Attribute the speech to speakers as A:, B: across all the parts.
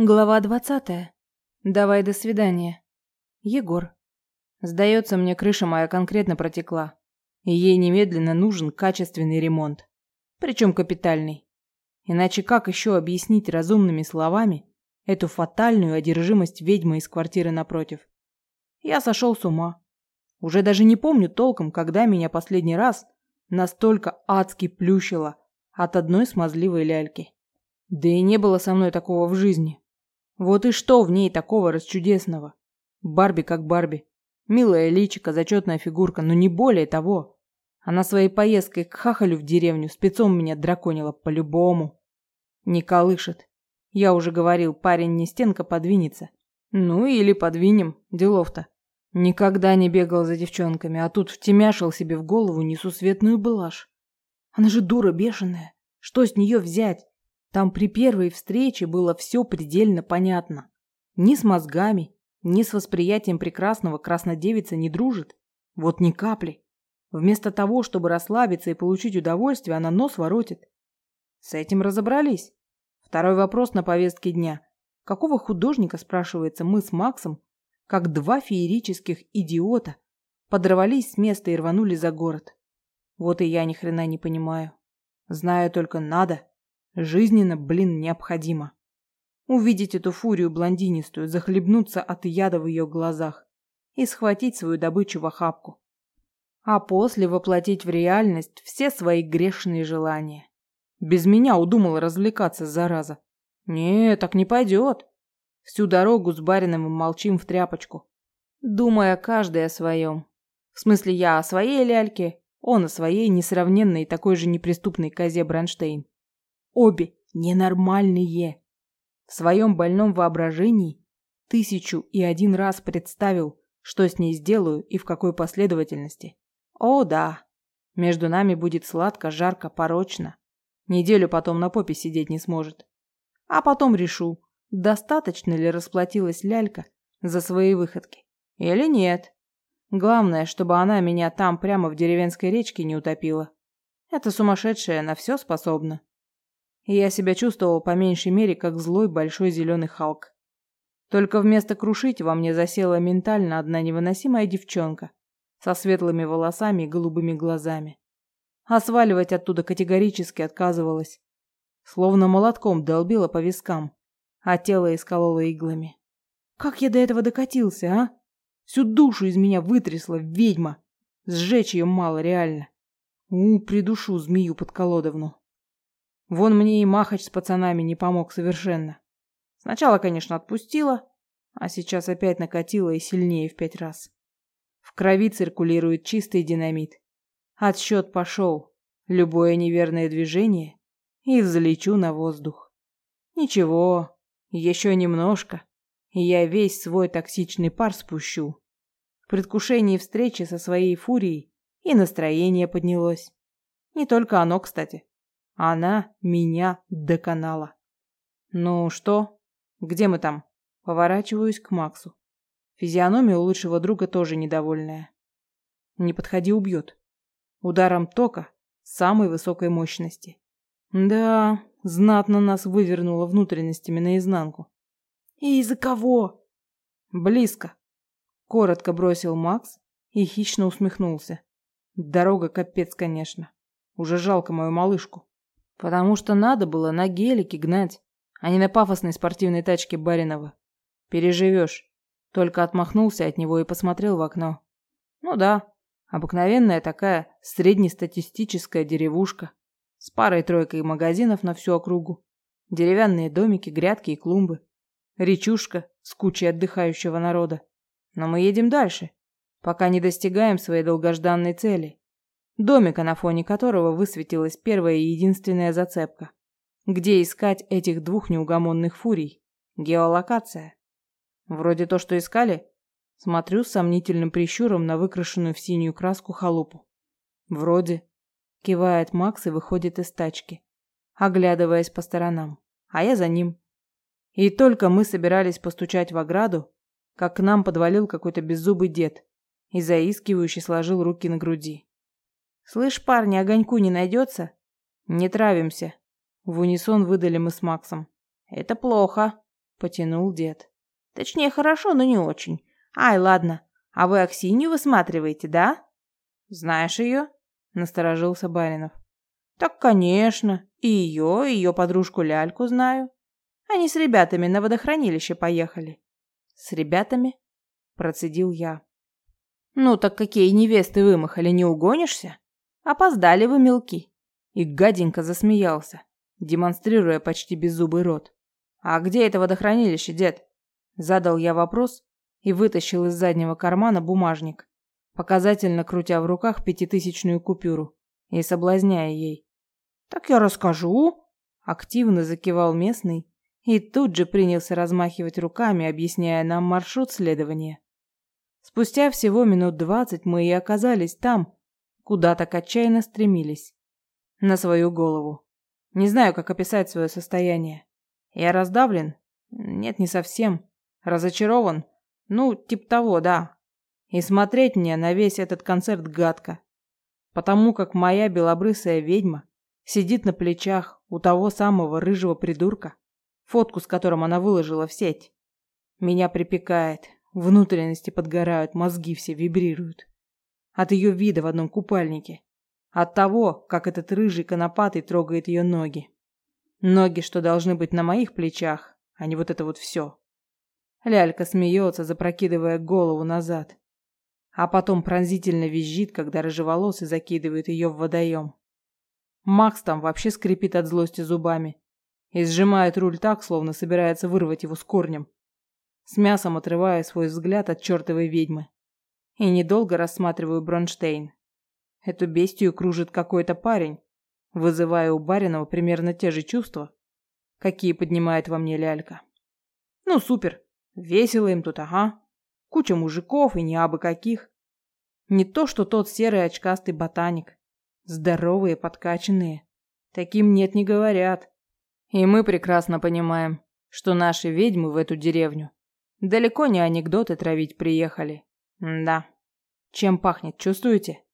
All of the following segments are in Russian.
A: Глава двадцатая. Давай до свидания. Егор. Сдается мне, крыша моя конкретно протекла. И ей немедленно нужен качественный ремонт. Причем капитальный. Иначе как еще объяснить разумными словами эту фатальную одержимость ведьмы из квартиры напротив? Я сошел с ума. Уже даже не помню толком, когда меня последний раз настолько адски плющило от одной смазливой ляльки. Да и не было со мной такого в жизни. Вот и что в ней такого расчудесного? Барби как Барби. Милая личика, зачетная фигурка, но не более того. Она своей поездкой к хахалю в деревню спецом меня драконила по-любому. Не колышет. Я уже говорил, парень не стенка подвинется. Ну или подвинем, делов-то. Никогда не бегал за девчонками, а тут втемяшил себе в голову несусветную блажь. Она же дура бешеная. Что с нее взять? Там при первой встрече было все предельно понятно. Ни с мозгами, ни с восприятием прекрасного краснодевица не дружит. Вот ни капли. Вместо того, чтобы расслабиться и получить удовольствие, она нос воротит. С этим разобрались. Второй вопрос на повестке дня. Какого художника, спрашивается, мы с Максом, как два феерических идиота, подорвались с места и рванули за город? Вот и я ни хрена не понимаю. Знаю только надо. Жизненно, блин, необходимо. Увидеть эту фурию блондинистую, захлебнуться от яда в ее глазах и схватить свою добычу в охапку. А после воплотить в реальность все свои грешные желания. Без меня удумала развлекаться, зараза. Не, так не пойдет. Всю дорогу с барином молчим в тряпочку. Думая каждый о своем. В смысле, я о своей ляльке, он о своей несравненной такой же неприступной козе Бронштейн. Обе ненормальные. В своем больном воображении тысячу и один раз представил, что с ней сделаю и в какой последовательности. О, да. Между нами будет сладко, жарко, порочно. Неделю потом на попе сидеть не сможет. А потом решу, достаточно ли расплатилась лялька за свои выходки. Или нет. Главное, чтобы она меня там прямо в деревенской речке не утопила. Это сумасшедшая на все способна и я себя чувствовал по меньшей мере как злой большой зеленый Халк. Только вместо крушить во мне засела ментально одна невыносимая девчонка со светлыми волосами и голубыми глазами. А сваливать оттуда категорически отказывалась. Словно молотком долбила по вискам, а тело искололо иглами. Как я до этого докатился, а? Всю душу из меня вытрясла ведьма. Сжечь ее мало реально. У, придушу змею под колодовну. Вон мне и Махач с пацанами не помог совершенно. Сначала, конечно, отпустила, а сейчас опять накатила и сильнее в пять раз. В крови циркулирует чистый динамит. Отсчет пошел. Любое неверное движение и взлечу на воздух. Ничего, еще немножко, и я весь свой токсичный пар спущу. В предвкушении встречи со своей фурией и настроение поднялось. Не только оно, кстати. Она меня доконала. Ну что? Где мы там? Поворачиваюсь к Максу. Физиономия у лучшего друга тоже недовольная. Не подходи, убьет. Ударом тока самой высокой мощности. Да, знатно нас вывернуло внутренностями наизнанку. И из-за кого? Близко. Коротко бросил Макс и хищно усмехнулся. Дорога капец, конечно. Уже жалко мою малышку. Потому что надо было на гелике гнать, а не на пафосной спортивной тачке Баринова. Переживешь. Только отмахнулся от него и посмотрел в окно. Ну да, обыкновенная такая среднестатистическая деревушка с парой-тройкой магазинов на всю округу, деревянные домики, грядки и клумбы, речушка с кучей отдыхающего народа. Но мы едем дальше, пока не достигаем своей долгожданной цели домика, на фоне которого высветилась первая и единственная зацепка. Где искать этих двух неугомонных фурий? Геолокация. Вроде то, что искали. Смотрю с сомнительным прищуром на выкрашенную в синюю краску халупу. Вроде. Кивает Макс и выходит из тачки, оглядываясь по сторонам. А я за ним. И только мы собирались постучать в ограду, как к нам подвалил какой-то беззубый дед и заискивающе сложил руки на груди. «Слышь, парни, огоньку не найдется?» «Не травимся», — в унисон выдали мы с Максом. «Это плохо», Потянул дед.
B: Точнее, хорошо, но не очень. Ай, ладно. А вы Аксинью высматриваете, да?
A: Знаешь ее? Насторожился Баринов.
B: Так, конечно. И ее, и ее подружку Ляльку знаю. Они с ребятами на водохранилище поехали.
A: С ребятами? Процедил я.
B: Ну так какие невесты вымахали, не угонишься? Опоздали вы, мелки.
A: И гаденько засмеялся, демонстрируя почти беззубый рот. А где это водохранилище, дед? Задал я вопрос и вытащил из заднего кармана бумажник, показательно крутя в руках пятитысячную купюру и соблазняя ей.
B: «Так я расскажу», –
A: активно закивал местный и тут же принялся размахивать руками, объясняя нам маршрут следования. Спустя всего минут двадцать мы и оказались там, куда так отчаянно стремились. На свою голову. Не знаю, как описать свое состояние. Я раздавлен? Нет, не совсем. Разочарован? Ну, тип того, да. И смотреть мне на весь этот концерт гадко. Потому как моя белобрысая ведьма сидит на плечах у того самого рыжего придурка, фотку с которым она выложила в сеть. Меня припекает, внутренности подгорают, мозги все вибрируют. От ее вида в одном купальнике. От того, как этот рыжий конопатый трогает ее ноги. Ноги, что должны быть на моих плечах, а не вот это вот все. Лялька смеется, запрокидывая голову назад. А потом пронзительно визжит, когда рыжеволосый закидывает ее в водоем. Макс там вообще скрипит от злости зубами и сжимает руль так, словно собирается вырвать его с корнем. С мясом отрывая свой взгляд от чертовой ведьмы. И недолго рассматриваю Бронштейн. Эту бестию кружит какой-то парень, вызывая у Баринова примерно те же чувства, какие поднимает во мне лялька. Ну, супер, Весело им тут, ага. Куча мужиков и не абы каких. Не то, что тот серый очкастый ботаник. Здоровые, подкачанные. Таким нет не говорят. И мы прекрасно понимаем, что наши ведьмы в эту деревню далеко не анекдоты травить приехали. Да. Чем пахнет, чувствуете?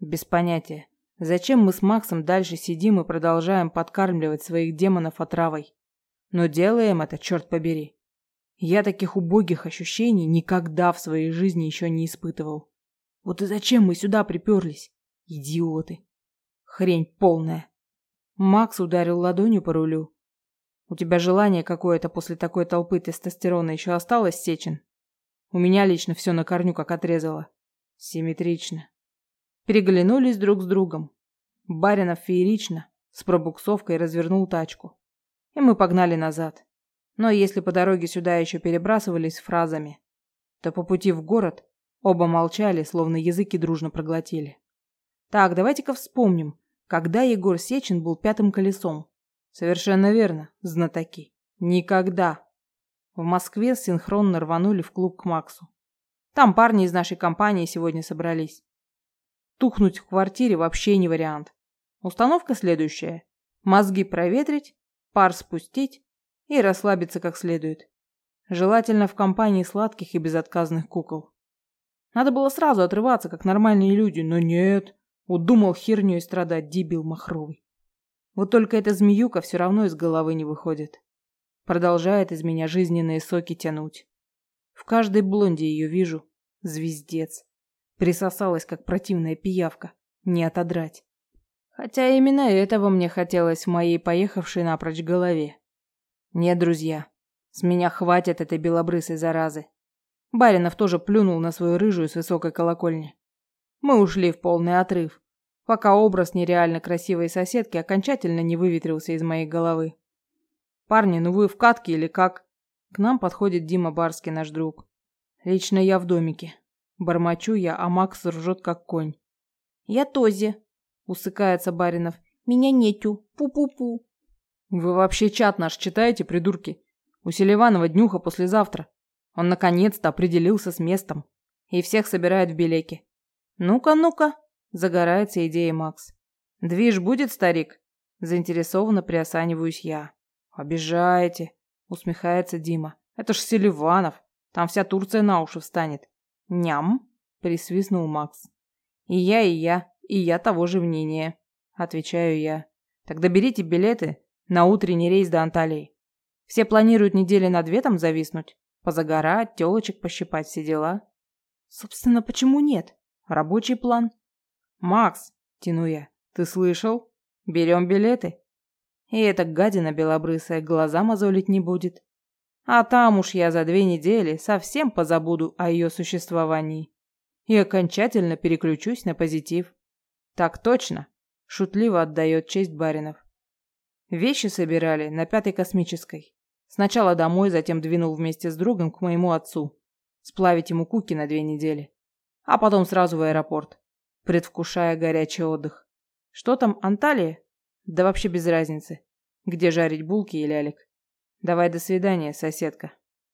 A: Без понятия. Зачем мы с Максом дальше сидим и продолжаем подкармливать своих демонов отравой? Но делаем это, черт побери. Я таких убогих ощущений никогда в своей жизни еще не испытывал. Вот и зачем мы сюда приперлись? Идиоты. Хрень полная. Макс ударил ладонью по рулю. У тебя желание какое-то после такой толпы тестостерона еще осталось, Сечин? У меня лично все на корню как отрезало. Симметрично. Переглянулись друг с другом. Баринов феерично, с пробуксовкой развернул тачку. И мы погнали назад. Но если по дороге сюда еще перебрасывались фразами, то по пути в город оба молчали, словно языки дружно проглотили. Так, давайте-ка вспомним, когда Егор Сечин был пятым колесом. Совершенно верно, знатоки. Никогда. В Москве синхронно рванули в клуб к Максу. Там парни из нашей компании сегодня собрались. Тухнуть в квартире вообще не вариант. Установка следующая. Мозги проветрить, пар спустить, и расслабиться как следует. Желательно в компании сладких и безотказных кукол. Надо было сразу отрываться, как нормальные люди, но нет. Удумал херню и страдать, дебил махровый. Вот только эта змеюка все равно из головы не выходит. Продолжает из меня жизненные соки тянуть. В каждой блонде ее вижу. Звездец. Присосалась, как противная пиявка. Не отодрать. Хотя именно этого мне хотелось в моей поехавшей напрочь голове. Нет, друзья, с меня хватит этой белобрысой заразы. Баринов тоже плюнул на свою рыжую с высокой колокольни. Мы ушли в полный отрыв, пока образ нереально красивой соседки окончательно не выветрился из моей головы. «Парни, ну вы в катке или как?» К нам подходит Дима Барский, наш друг. Лично я в домике. Бормочу я, а Макс ржет как конь.
B: «Я Този», — усыкается Баринов. «Меня нету. Пу-пу-пу».
A: Вы вообще чат наш читаете, придурки? У Селиванова днюха послезавтра. Он наконец-то определился с местом и всех собирает в Белеке. Ну-ка, ну-ка, загорается идея Макс. Движ будет, старик? Заинтересованно приосаниваюсь я. Обижаете, усмехается Дима. Это ж Селиванов. Там вся Турция на уши встанет. Ням, присвистнул Макс. И я, и я, и я того же мнения, отвечаю я. Тогда берите билеты на утренний рейс до Анталии.
B: Все планируют недели на две там зависнуть. Позагорать, телочек пощипать, все дела. Собственно, почему нет? Рабочий план. Макс, тяну я, ты слышал? Берем билеты. И эта гадина белобрысая глаза мозолить не будет. А там уж я за две недели совсем позабуду о ее существовании. И окончательно переключусь на позитив. Так точно, шутливо отдает честь Баринов. Вещи собирали на пятой космической. Сначала домой, затем двинул вместе с другом к моему отцу. Сплавить ему куки на две недели. А потом сразу в аэропорт, предвкушая горячий отдых. Что там, Анталия? Да вообще без разницы. Где жарить булки и лялек. Давай до свидания, соседка.